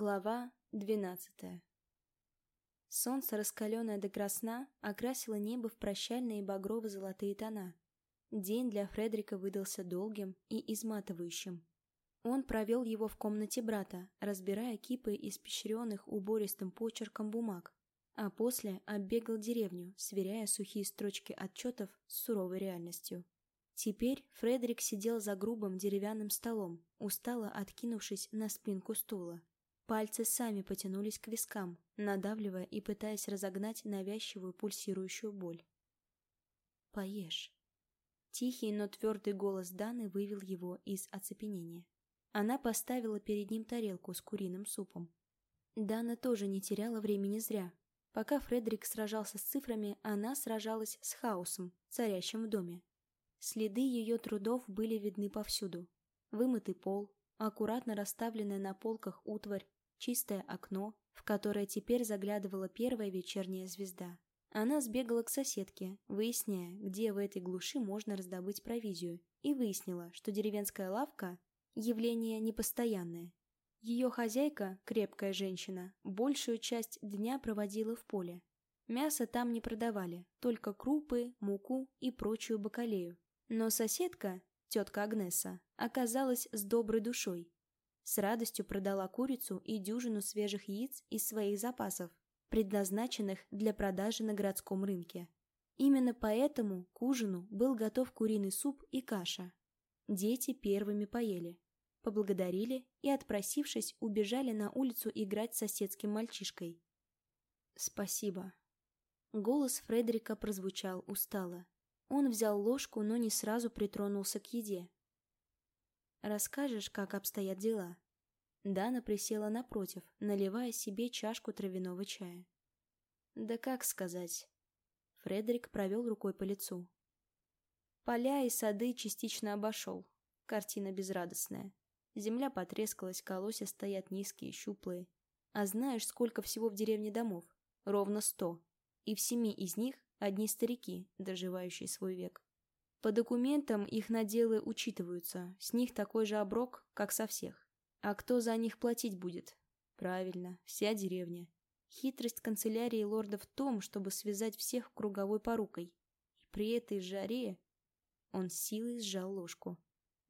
Глава двенадцатая Солнце, раскаленное до красна, окрасило небо в прощальные багрово-золотые тона. День для Фредерика выдался долгим и изматывающим. Он провел его в комнате брата, разбирая кипы испещренных убористым почерком бумаг, а после оббегал деревню, сверяя сухие строчки отчетов с суровой реальностью. Теперь Фредерик сидел за грубым деревянным столом, устало откинувшись на спинку стула. Пальцы сами потянулись к вискам, надавливая и пытаясь разогнать навязчивую пульсирующую боль. «Поешь». Тихий, но твердый голос Даны вывел его из оцепенения. Она поставила перед ним тарелку с куриным супом. Дана тоже не теряла времени зря. Пока Фредерик сражался с цифрами, она сражалась с хаосом, царящим в доме. Следы ее трудов были видны повсюду. Вымытый пол, аккуратно расставленная на полках утварь, чистое окно, в которое теперь заглядывала первая вечерняя звезда. Она сбегала к соседке, выясняя, где в этой глуши можно раздобыть провизию, и выяснила, что деревенская лавка – явление непостоянное. Ее хозяйка, крепкая женщина, большую часть дня проводила в поле. Мясо там не продавали, только крупы, муку и прочую бакалею. Но соседка, тетка Агнеса, оказалась с доброй душой с радостью продала курицу и дюжину свежих яиц из своих запасов, предназначенных для продажи на городском рынке. Именно поэтому к ужину был готов куриный суп и каша. Дети первыми поели, поблагодарили и, отпросившись, убежали на улицу играть с соседским мальчишкой. «Спасибо». Голос Фредерика прозвучал устало. Он взял ложку, но не сразу притронулся к еде. Расскажешь, как обстоят дела?» Дана присела напротив, наливая себе чашку травяного чая. «Да как сказать?» Фредерик провел рукой по лицу. Поля и сады частично обошел. Картина безрадостная. Земля потрескалась, колосья стоят низкие, щуплые. А знаешь, сколько всего в деревне домов? Ровно сто. И в семи из них одни старики, доживающие свой век. По документам их наделы учитываются, с них такой же оброк, как со всех. А кто за них платить будет? Правильно, вся деревня. Хитрость канцелярии лорда в том, чтобы связать всех круговой порукой. И при этой жаре он силой сжал ложку.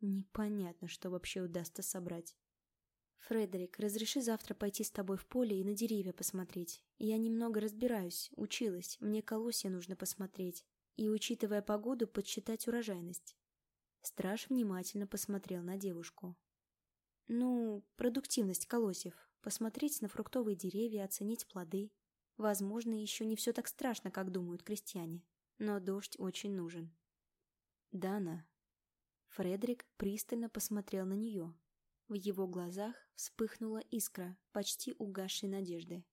Непонятно, что вообще удастся собрать. «Фредерик, разреши завтра пойти с тобой в поле и на деревья посмотреть. Я немного разбираюсь, училась, мне колосья нужно посмотреть и, учитывая погоду, подсчитать урожайность. Страж внимательно посмотрел на девушку. Ну, продуктивность колосьев, посмотреть на фруктовые деревья, оценить плоды. Возможно, еще не все так страшно, как думают крестьяне, но дождь очень нужен. Дана. Фредерик пристально посмотрел на нее. В его глазах вспыхнула искра почти угасшей надежды.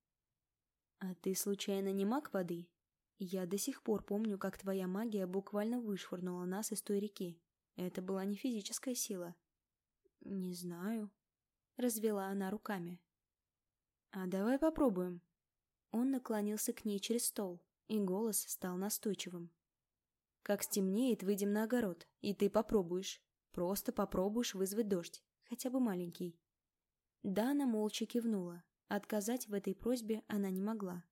«А ты случайно не маг воды?» Я до сих пор помню, как твоя магия буквально вышвырнула нас из той реки. Это была не физическая сила. Не знаю. Развела она руками. А давай попробуем. Он наклонился к ней через стол, и голос стал настойчивым. Как стемнеет, выйдем на огород, и ты попробуешь. Просто попробуешь вызвать дождь, хотя бы маленький. Дана молча кивнула. Отказать в этой просьбе она не могла.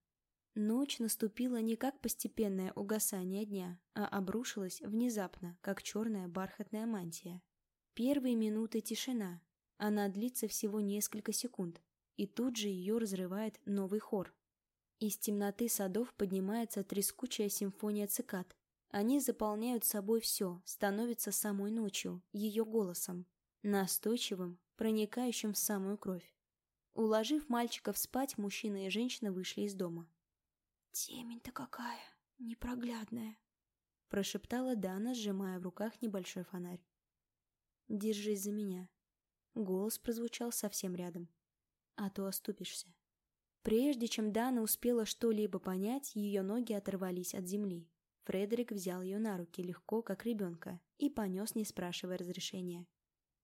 Ночь наступила не как постепенное угасание дня, а обрушилась внезапно, как черная бархатная мантия. Первые минуты тишина. Она длится всего несколько секунд, и тут же ее разрывает новый хор. Из темноты садов поднимается трескучая симфония цикад. Они заполняют собой все, становятся самой ночью, ее голосом, настойчивым, проникающим в самую кровь. Уложив мальчиков спать, мужчина и женщина вышли из дома. «Темень-то какая, непроглядная!» Прошептала Дана, сжимая в руках небольшой фонарь. «Держись за меня!» Голос прозвучал совсем рядом. «А то оступишься». Прежде чем Дана успела что-либо понять, ее ноги оторвались от земли. Фредерик взял ее на руки легко, как ребенка, и понес, не спрашивая разрешения.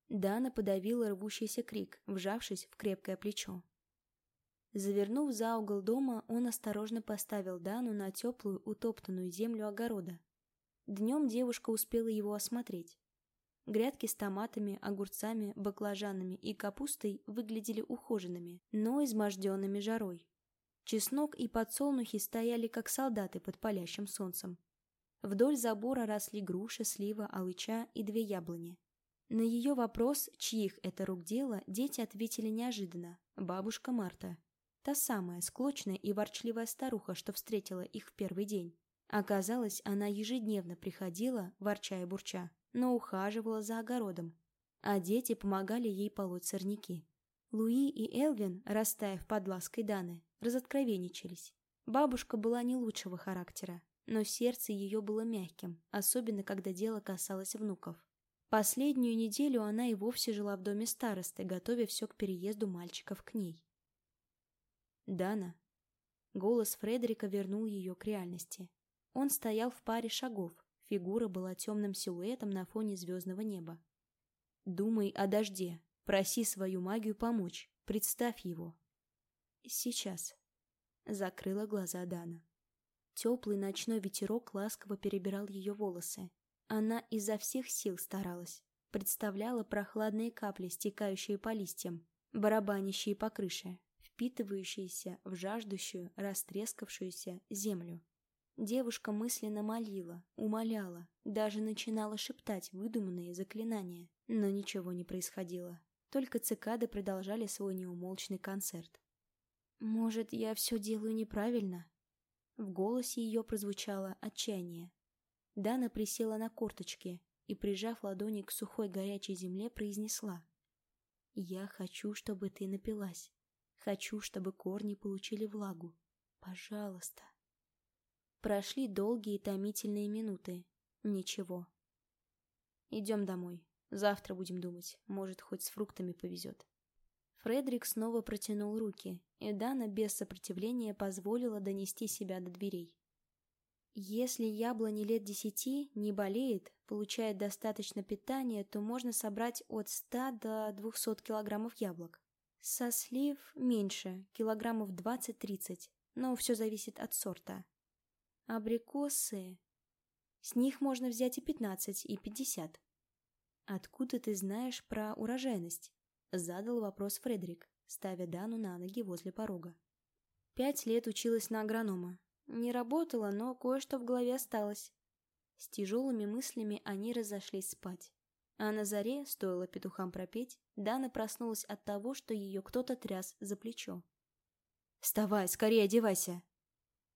Дана подавила рвущийся крик, вжавшись в крепкое плечо. Завернув за угол дома, он осторожно поставил Дану на теплую, утоптанную землю огорода. Днем девушка успела его осмотреть. Грядки с томатами, огурцами, баклажанами и капустой выглядели ухоженными, но изможденными жарой. Чеснок и подсолнухи стояли, как солдаты под палящим солнцем. Вдоль забора росли груши, слива, алыча и две яблони. На ее вопрос, чьих это рук дело, дети ответили неожиданно. Бабушка Марта. Та самая склочная и ворчливая старуха, что встретила их в первый день. Оказалось, она ежедневно приходила, ворча и бурча, но ухаживала за огородом, а дети помогали ей полоть сорняки. Луи и Элвин, растаяв под лаской Даны, разоткровенничались. Бабушка была не лучшего характера, но сердце ее было мягким, особенно когда дело касалось внуков. Последнюю неделю она и вовсе жила в доме старосты, готовя все к переезду мальчиков к ней. «Дана». Голос Фредерика вернул ее к реальности. Он стоял в паре шагов, фигура была темным силуэтом на фоне звездного неба. «Думай о дожде, проси свою магию помочь, представь его». «Сейчас», — закрыла глаза Дана. Теплый ночной ветерок ласково перебирал ее волосы, она изо всех сил старалась. Представляла прохладные капли, стекающие по листьям, барабанящие по крыше, впитывающиеся в жаждущую, растрескавшуюся землю. Девушка мысленно молила, умоляла, даже начинала шептать выдуманные заклинания, но ничего не происходило. Только цикады продолжали свой неумолчный концерт. «Может, я все делаю неправильно?» В голосе ее прозвучало отчаяние. Дана присела на корточки и, прижав ладони к сухой горячей земле, произнесла. «Я хочу, чтобы ты напилась. Хочу, чтобы корни получили влагу. Пожалуйста». Прошли долгие томительные минуты. Ничего. «Идем домой. Завтра будем думать. Может, хоть с фруктами повезет». Фредерик снова протянул руки, и Дана без сопротивления позволила донести себя до дверей. Если яблони лет десяти не болеет, получает достаточно питания, то можно собрать от 100 до 200 килограммов яблок. Со слив меньше, килограммов 20-30, но все зависит от сорта. Абрикосы... С них можно взять и 15, и 50. «Откуда ты знаешь про урожайность?» — задал вопрос Фредерик, ставя Дану на ноги возле порога. Пять лет училась на агронома, не работала, но кое-что в голове осталось. С тяжелыми мыслями они разошлись спать. А на заре, стоило петухам пропеть, Дана проснулась от того, что ее кто-то тряс за плечо. «Вставай, скорее одевайся!»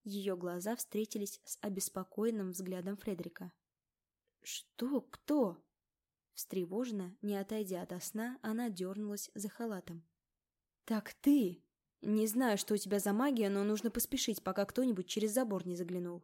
Ее глаза встретились с обеспокоенным взглядом Фредерика. «Что? Кто?» Встревоженно, не отойдя от сна, она дернулась за халатом. «Так ты!» Не знаю, что у тебя за магия, но нужно поспешить, пока кто-нибудь через забор не заглянул.